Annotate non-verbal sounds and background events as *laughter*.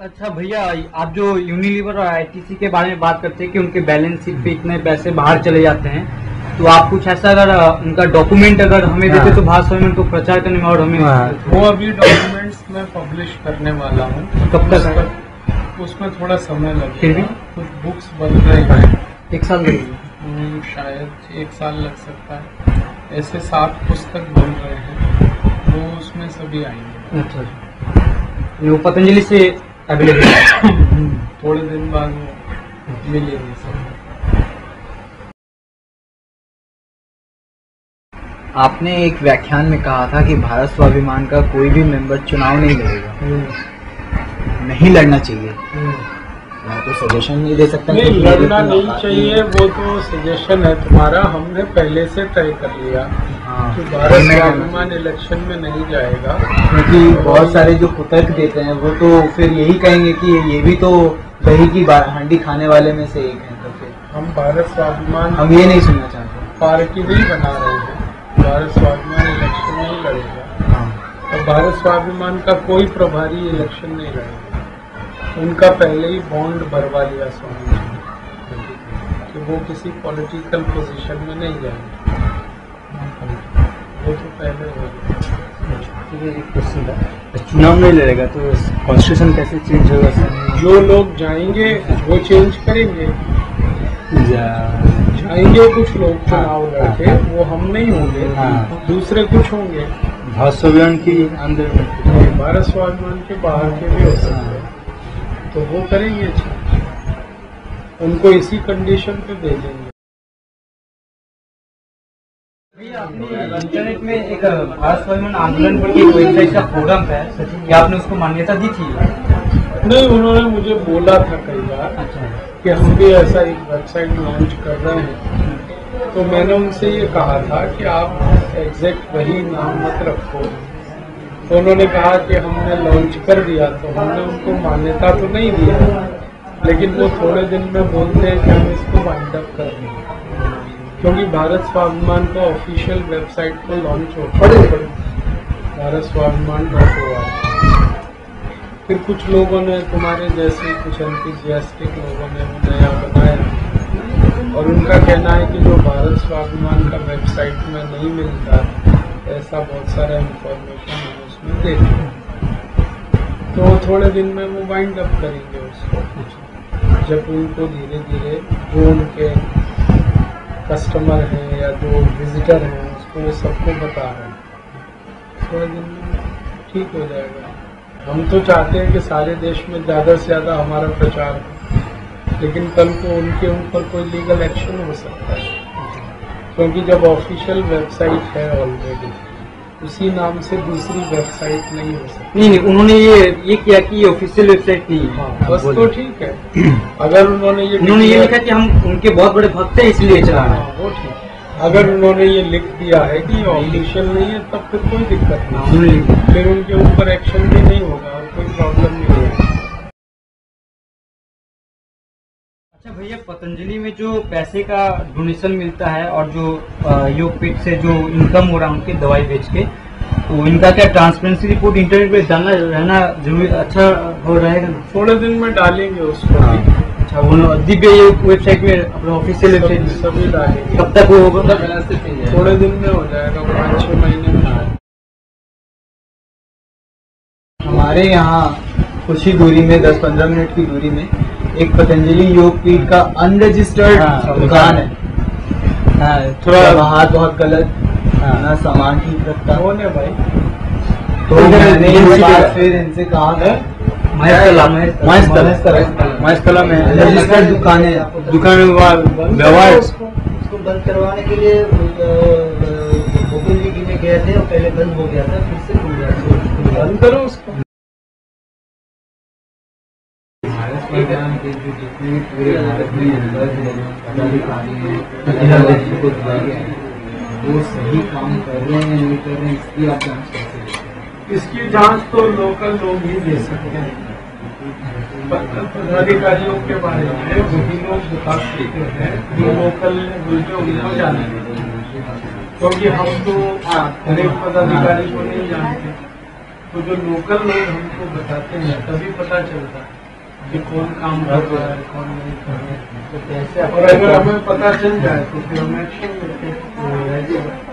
अच्छा भैया आप जो यूनिलीवर और आईटीसी के बारे में बात करते हैं कि उनके बैलेंस शीट पे इतने पैसे बाहर चले जाते हैं तो आप कुछ ऐसा अगर उनका डॉक्यूमेंट अगर हमें देते हाँ। तो भाषा में उनको प्रचार करने में और हमें हाँ। वो अभी डॉक्यूमेंट्स मैं पब्लिश करने वाला हूँ कब तक उस उसमें थोड़ा समय फिर भी? लगेगा कुछ बुक्स बन रहे हैं एक साल लगेगा हम्म, शायद एक साल लग सकता है ऐसे सात पुस्तक बन रहे हैं वो उसमें सभी आएँगे अच्छा अच्छा। वो पतंजलि से अवेलेबल है *coughs* थोड़े दिन बाद मिलेंगे सब आपने एक व्याख्यान में कहा था कि भारत स्वाभिमान का कोई भी मेंबर चुनाव नहीं लड़ेगा। नहीं लड़ना चाहिए। मैं तो सजेशन नहीं दे सकता नहीं लड़ना नहीं चाहिए वो तो सजेशन है तुम्हारा। हमने पहले से तय कर लिया। हाँ, कि भारत स्वाभिमान इलेक्शन में नहीं जाएगा। क्योंकि बहुत सारे जो कुतर्क देते हैं वो तो फिर यही कहेंगे कि ये भी तो दही की हांडी खाने वाले में से एक है तो फिर हम भारत स्वाभिमान हम ये नहीं सुनना चाहते। पार्टी नहीं बना रहे हैं। भारत स्वाभिमान इलेक्शन नहीं लड़ेगा। हाँ। और भारत स्वाभिमान का कोई प्रभारी इलेक्शन नहीं लड़ेगा। उनका पहले ही बॉन्ड भरवा लिया स्वामी जी कि वो किसी पॉलिटिकल पोजीशन में नहीं जाएँगे। चुनाव नहीं लड़ेगा तो कॉन्स्टिट्यूशन कैसे चेंज होगा सर? जो लोग जाएँगे वो चेंज करेंगे। जाएँगे कुछ लोग चुनाव लड़के वो हम नहीं होंगे हाँ। दूसरे कुछ होंगे। भारत स्वाभिमान की अंदर भारत स्वाभिमान के बाहर के भी हो सकते हैं। तो वो करेंगे उनको इसी कंडीशन पे भेजेंगे। भैया इंटरनेट में एक आंदोलन पर एक वेबसाइट का फोरम है क्या आपने उसको मान्यता दी थी? नहीं उन्होंने मुझे बोला था कई बार अच्छा। कि हम भी ऐसा एक वेबसाइट लॉन्च कर रहे हैं। तो मैंने उनसे ये कहा था कि आप एग्जैक्ट वही नाम मत रखो। तो उन्होंने कहा कि हमने लॉन्च कर दिया तो हमने उनको मान्यता तो नहीं दिया। लेकिन वो थोड़े दिन में बोलते हैं कि हम इसको वाइंड अप कर देंगे। क्योंकि भारत स्वाभिमान का ऑफिशियल वेबसाइट को लॉन्च हो भारत स्वाभिमान डॉट ओ फिर कुछ लोगों ने तुम्हारे जैसे कुछ एंथुजियास्टिक लोगों ने नया बनाया और उनका कहना है कि जो भारत स्वाभिमान का वेबसाइट में नहीं मिलता ऐसा बहुत सारा इंफॉर्मेशन हम उसमें दे दें। तो थोड़े दिन में वो वाइंड अप करेंगे उसको। जब उनको धीरे धीरे जो उनके कस्टमर हैं या जो विजिटर हैं, उसको ये सबको बता रहे हैं। थोड़े दिन में ठीक हो जाएगा। हम तो चाहते हैं कि सारे देश में ज़्यादा से ज़्यादा हमारा प्रचार हो। लेकिन कल को उनके ऊपर कोई लीगल एक्शन हो सकता है। क्योंकि जब ऑफिशियल वेबसाइट है ऑलरेडी उसी नाम से दूसरी वेबसाइट नहीं हो सकती। नहीं नहीं उन्होंने ये ये किया कि ये ऑफिशियल वेबसाइट नहीं है। हाँ बस तो ठीक है। अगर उन्होंने ये उन्होंने ये लिखा कि हम उनके बहुत बड़े भक्त हैं इसलिए चला रहे हैं। हाँ, वो ठीक। है। अगर उन्होंने ये लिख दिया है कि ऑफिशियल नहीं है तब फिर कोई दिक्कत नहीं। फिर उनके ऊपर एक्शन भी नहीं होगा और कोई प्रॉब्लम नहीं होगी। अच्छा भैया पतंजलि में जो पैसे का डोनेशन मिलता है और जो अ, योगपीठ से जो इनकम हो रहा है उनकी दवाई बेच के तो इनका क्या ट्रांसपेरेंसी रिपोर्ट इंटरनेट पे डालना रहना ज़रूरी अच्छा हो रहेगा ना? थोड़े दिन में डालेंगे उसको। हाँ। अच्छा वो दिव्य वेबसाइट में अपना ऑफिशियल वेबसाइट सभी डालेंगे। कब तक वो होगा? थोड़े दिन में हो जाएगा पाँच छह महीने में हमारे यहाँ कुछ ही दूरी में 10-15 मिनट की दूरी में एक पतंजलि योग पीठ का अनरजिस्टर्ड हाँ, दुकान है। हाँ, थोड़ा बाहर बहुत गलत ना सामान ठीक रखता कौन है भाई? तो मैंने इस बार फिर इनसे कहा महेशतला महेशतला महेशतला में रजिस्टर्ड दुकान है। दुकान में व्यवहार उसको उसको बंद करवाने के लिए हैं वो सही काम कर रहे हैं हैं, इसकी जाँच इसकी जाँच तो लोकल लोग ही दे सकते हैं। पद- पदाधिकारियों के बारे में वही लोग बता सकते हैं जो लोकल उनको जानेंगे क्योंकि हम तो हर एक पदाधिकारी को नहीं जानते। तो जो लोकल लोग हमको बताते हैं, तभी पता चलता है। कि कौन काम कर रहा है कौन नहीं कर रहा है तो कैसे और अगर हमें पता चल जाए तो फिर हम एक्शन लेते हैं